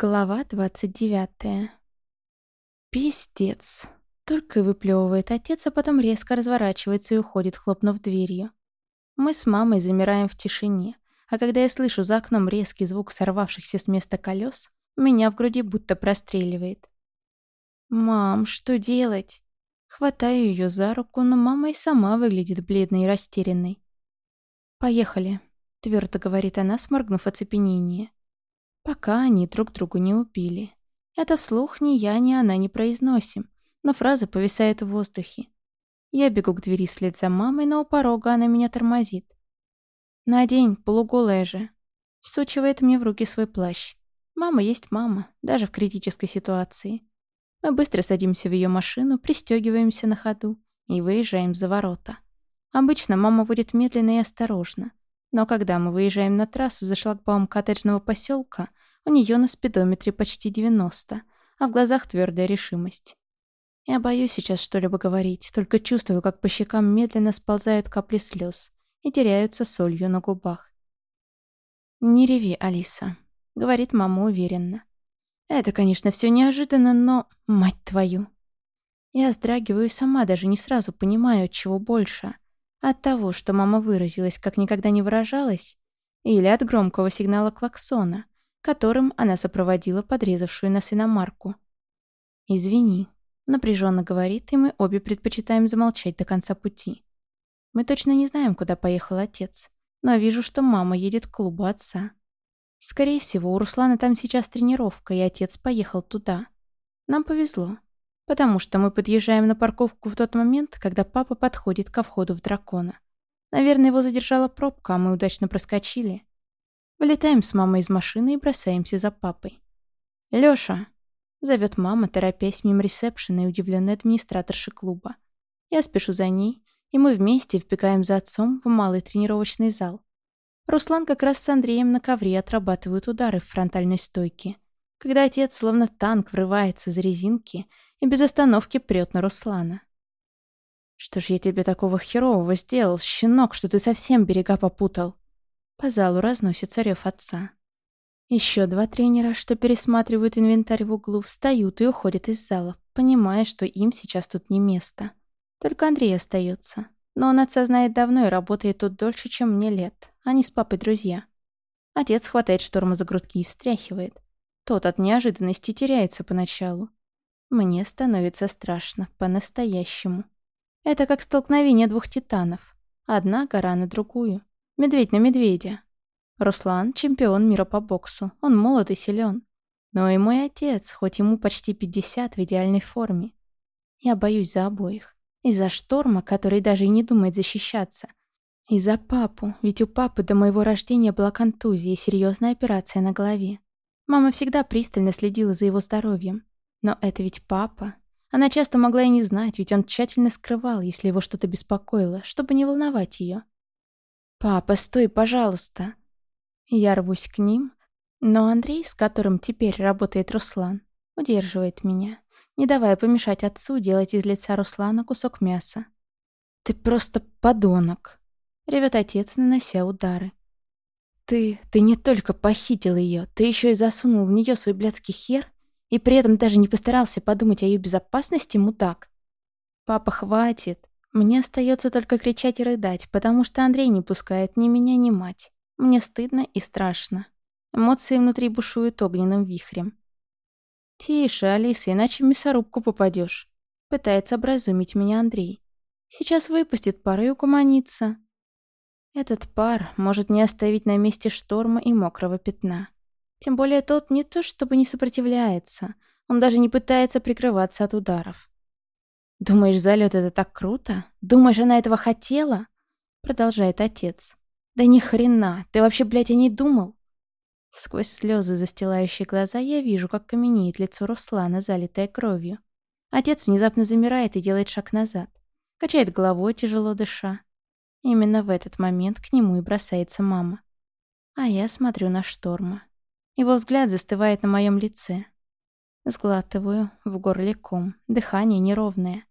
Глава 29. Пиздец. Только выплевывает отец, а потом резко разворачивается и уходит, хлопнув дверью. Мы с мамой замираем в тишине, а когда я слышу за окном резкий звук сорвавшихся с места колес, меня в груди будто простреливает. «Мам, что делать?» Хватаю ее за руку, но мама и сама выглядит бледной и растерянной. «Поехали», — твердо говорит она, сморгнув оцепенение. Пока они друг другу не убили. Это вслух ни я, ни она не произносим, но фраза повисает в воздухе. Я бегу к двери вслед за мамой, но у порога она меня тормозит. «Надень, полуголая же», — всучивает мне в руки свой плащ. Мама есть мама, даже в критической ситуации. Мы быстро садимся в ее машину, пристегиваемся на ходу и выезжаем за ворота. Обычно мама водит медленно и осторожно. Но когда мы выезжаем на трассу за шлагбаум коттеджного поселка, у нее на спидометре почти 90, а в глазах твердая решимость. Я боюсь сейчас что-либо говорить, только чувствую, как по щекам медленно сползают капли слез и теряются солью на губах. «Не реви, Алиса», — говорит мама уверенно. «Это, конечно, все неожиданно, но... Мать твою!» Я вздрагиваю и сама даже не сразу понимаю, чего больше. От того, что мама выразилась, как никогда не выражалась, или от громкого сигнала клаксона, которым она сопроводила подрезавшую нас иномарку. «Извини», — напряженно говорит, и мы обе предпочитаем замолчать до конца пути. Мы точно не знаем, куда поехал отец, но вижу, что мама едет к клубу отца. Скорее всего, у Руслана там сейчас тренировка, и отец поехал туда. Нам повезло, потому что мы подъезжаем на парковку в тот момент, когда папа подходит ко входу в дракона. Наверное, его задержала пробка, а мы удачно проскочили. Вылетаем с мамой из машины и бросаемся за папой. «Лёша!» — зовет мама, торопясь мимо ресепшена и удивленной администраторши клуба. Я спешу за ней, и мы вместе вбегаем за отцом в малый тренировочный зал. Руслан как раз с Андреем на ковре отрабатывают удары в фронтальной стойке. Когда отец, словно танк, врывается за резинки и без остановки прет на Руслана. «Что ж я тебе такого херового сделал, щенок, что ты совсем берега попутал?» По залу разносится рев отца. Еще два тренера, что пересматривают инвентарь в углу, встают и уходят из зала, понимая, что им сейчас тут не место. Только Андрей остается. Но он отца знает давно и работает тут дольше, чем мне лет. Они с папой друзья. Отец хватает шторма за грудки и встряхивает. Тот от неожиданности теряется поначалу. Мне становится страшно, по-настоящему. Это как столкновение двух титанов. Одна гора на другую. Медведь на медведя. Руслан — чемпион мира по боксу. Он молод и силен. Но и мой отец, хоть ему почти 50 в идеальной форме. Я боюсь за обоих. И за Шторма, который даже и не думает защищаться. И за папу, ведь у папы до моего рождения была контузия и серьезная операция на голове. Мама всегда пристально следила за его здоровьем. Но это ведь папа. Она часто могла и не знать, ведь он тщательно скрывал, если его что-то беспокоило, чтобы не волновать ее. «Папа, стой, пожалуйста!» Я рвусь к ним, но Андрей, с которым теперь работает Руслан, удерживает меня, не давая помешать отцу делать из лица Руслана кусок мяса. «Ты просто подонок!» — ревет отец, нанося удары. «Ты... ты не только похитил ее, ты еще и засунул в нее свой блядский хер и при этом даже не постарался подумать о ее безопасности, мудак. Папа, хватит. Мне остается только кричать и рыдать, потому что Андрей не пускает ни меня, ни мать. Мне стыдно и страшно. Эмоции внутри бушуют огненным вихрем. «Тише, Алиса, иначе в мясорубку попадешь. Пытается образумить меня Андрей. Сейчас выпустит пар и угомонится. Этот пар может не оставить на месте шторма и мокрого пятна. Тем более тот не то чтобы не сопротивляется, он даже не пытается прикрываться от ударов. «Думаешь, залет это так круто? Думаешь, она этого хотела?» Продолжает отец. «Да ни хрена, ты вообще, блядь, о ней думал?» Сквозь слезы, застилающие глаза, я вижу, как каменеет лицо Руслана, залитое кровью. Отец внезапно замирает и делает шаг назад. Качает головой, тяжело дыша. Именно в этот момент к нему и бросается мама. А я смотрю на Шторма. Его взгляд застывает на моем лице. Сглатываю, в горле ком, дыхание неровное.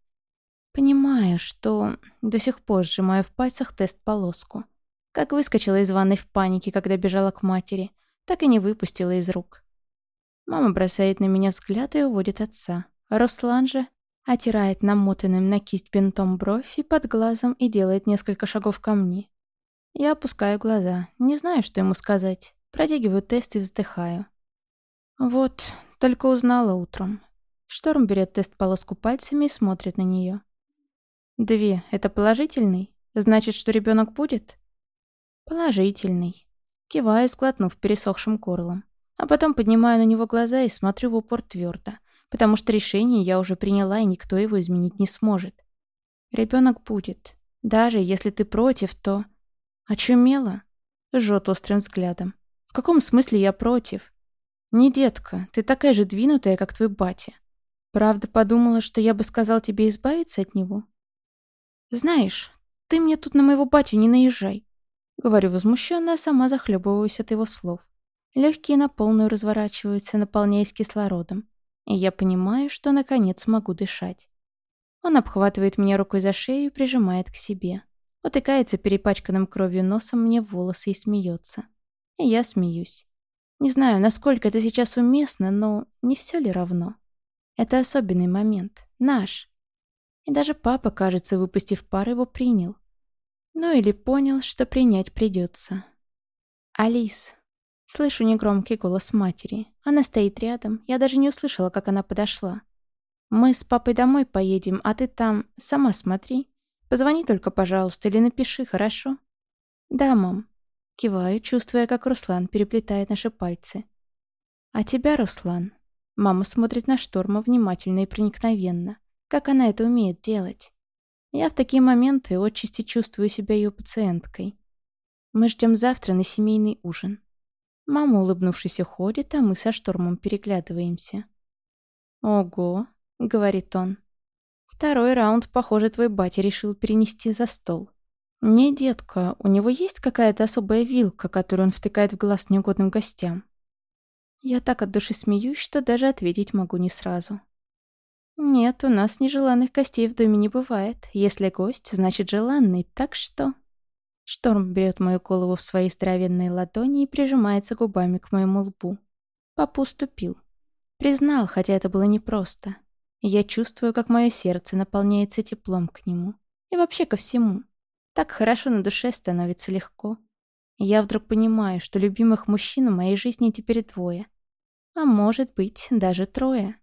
Понимаю, что до сих пор сжимаю в пальцах тест-полоску. Как выскочила из ванной в панике, когда бежала к матери, так и не выпустила из рук. Мама бросает на меня взгляд и уводит отца. Руслан же отирает намотанным на кисть бинтом бровь и под глазом и делает несколько шагов ко мне. Я опускаю глаза, не знаю, что ему сказать. Протягиваю тест и вздыхаю. Вот, только узнала утром. Шторм берет тест-полоску пальцами и смотрит на нее. Две. Это положительный? Значит, что ребенок будет? Положительный. Киваю, сглотнув пересохшим горлом. А потом поднимаю на него глаза и смотрю в упор твердо потому что решение я уже приняла, и никто его изменить не сможет. Ребенок будет. Даже если ты против, то... Очумела? Жжет острым взглядом. Каком смысле я против? Не детка, ты такая же двинутая, как твой батя. Правда, подумала, что я бы сказал тебе избавиться от него? Знаешь, ты мне тут на моего батю не наезжай. Говорю возмущенно, а сама захлебываюсь от его слов. Легкие на полную разворачиваются, наполняясь кислородом и я понимаю, что наконец могу дышать. Он обхватывает меня рукой за шею и прижимает к себе. Утыкается перепачканным кровью носом мне в волосы и смеется. И я смеюсь. Не знаю, насколько это сейчас уместно, но не все ли равно? Это особенный момент. Наш. И даже папа, кажется, выпустив пар, его принял. Ну или понял, что принять придется. «Алис», Слышу негромкий голос матери. Она стоит рядом. Я даже не услышала, как она подошла. «Мы с папой домой поедем, а ты там сама смотри. Позвони только, пожалуйста, или напиши, хорошо?» «Да, мам». Киваю, чувствуя, как Руслан переплетает наши пальцы. «А тебя, Руслан?» Мама смотрит на Шторма внимательно и проникновенно. Как она это умеет делать? Я в такие моменты отчасти чувствую себя ее пациенткой. Мы ждем завтра на семейный ужин. Мама, улыбнувшись, уходит, а мы со Штормом переглядываемся. «Ого», — говорит он. «Второй раунд, похоже, твой батя решил перенести за стол». «Не, детка, у него есть какая-то особая вилка, которую он втыкает в глаз неугодным гостям?» Я так от души смеюсь, что даже ответить могу не сразу. «Нет, у нас нежеланных гостей в доме не бывает. Если гость, значит желанный, так что...» Шторм берет мою голову в свои здоровенные ладони и прижимается губами к моему лбу. Папа уступил. Признал, хотя это было непросто. Я чувствую, как мое сердце наполняется теплом к нему. И вообще ко всему. Так хорошо на душе становится легко. Я вдруг понимаю, что любимых мужчин в моей жизни теперь двое. А может быть, даже трое.